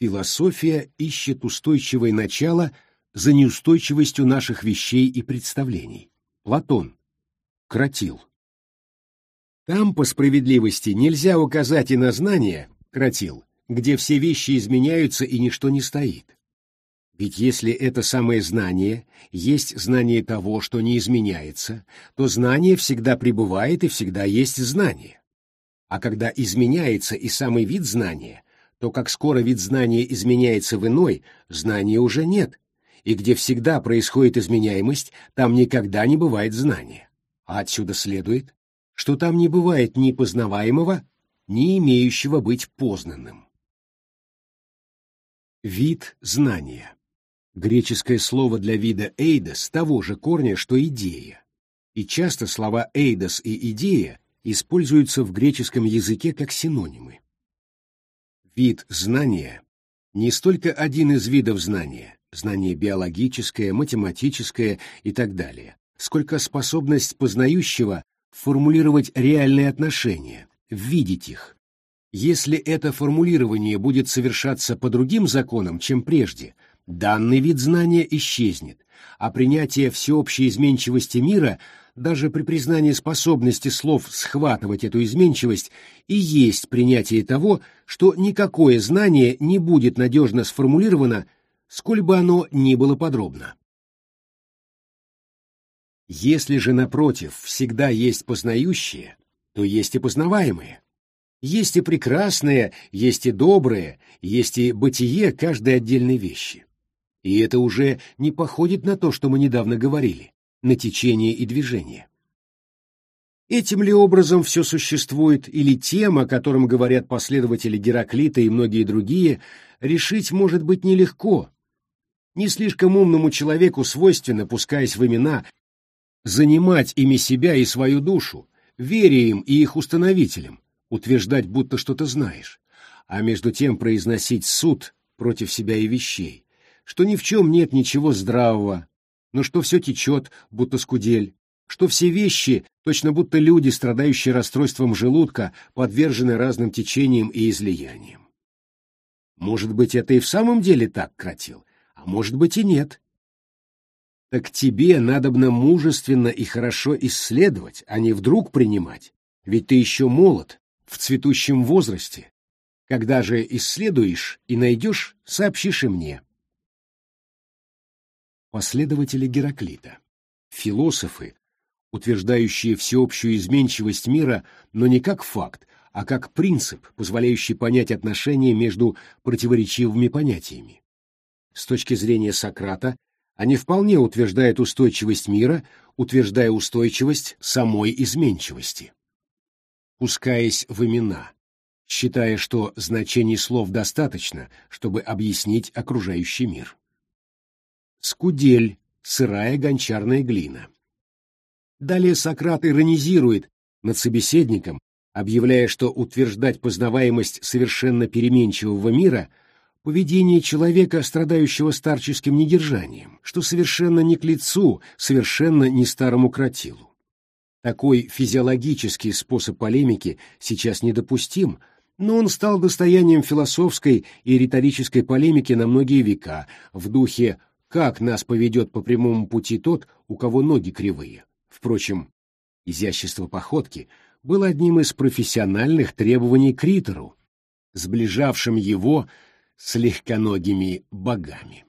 Философия ищет устойчивое начало за неустойчивостью наших вещей и представлений. Платон. Кратил. Там, по справедливости, нельзя указать и на знание, Кратил, где все вещи изменяются и ничто не стоит. Ведь если это самое знание есть знание того, что не изменяется, то знание всегда пребывает и всегда есть знание. А когда изменяется и самый вид знания, то как скоро вид знания изменяется в иной, знания уже нет, и где всегда происходит изменяемость, там никогда не бывает знания. А отсюда следует, что там не бывает ни познаваемого, ни имеющего быть познанным. Вид знания Греческое слово для вида «эйдос» того же корня, что «идея». И часто слова «эйдос» и «идея» используются в греческом языке как синонимы. Вид знания не столько один из видов знания, знание биологическое, математическое и так далее, сколько способность познающего формулировать реальные отношения, видеть их. Если это формулирование будет совершаться по другим законам, чем прежде – данный вид знания исчезнет, а принятие всеобщей изменчивости мира даже при признании способности слов схватывать эту изменчивость и есть принятие того, что никакое знание не будет надежно сформулировано, сколь бы оно ни было подробно. Если же, напротив, всегда есть познающее, то есть и познаваемое. Есть и прекрасное, есть и доброе, есть и бытие каждой отдельной вещи. И это уже не походит на то, что мы недавно говорили, на течение и движение. Этим ли образом все существует, или тем, о котором говорят последователи Гераклита и многие другие, решить может быть нелегко. Не слишком умному человеку свойственно, пускаясь в имена, занимать ими себя и свою душу, веря им и их установителям, утверждать, будто что-то знаешь, а между тем произносить суд против себя и вещей, что ни в чем нет ничего здравого, но что все течет, будто скудель, что все вещи, точно будто люди, страдающие расстройством желудка, подвержены разным течениям и излияниям. Может быть, это и в самом деле так, Кратил, а может быть и нет. Так тебе надобно мужественно и хорошо исследовать, а не вдруг принимать, ведь ты еще молод, в цветущем возрасте. Когда же исследуешь и найдешь, сообщишь и мне последователи Гераклита, философы, утверждающие всеобщую изменчивость мира, но не как факт, а как принцип, позволяющий понять отношения между противоречивыми понятиями. С точки зрения Сократа, они вполне утверждают устойчивость мира, утверждая устойчивость самой изменчивости. Пускаясь в имена, считая, что значений слов достаточно, чтобы объяснить окружающий мир скудель, сырая гончарная глина. Далее Сократ иронизирует над собеседником, объявляя, что утверждать познаваемость совершенно переменчивого мира — поведение человека, страдающего старческим недержанием, что совершенно не к лицу, совершенно не старому кротилу. Такой физиологический способ полемики сейчас недопустим, но он стал достоянием философской и риторической полемики на многие века в духе как нас поведет по прямому пути тот, у кого ноги кривые. Впрочем, изящество походки было одним из профессиональных требований к Ритору, сближавшим его с легконогими богами.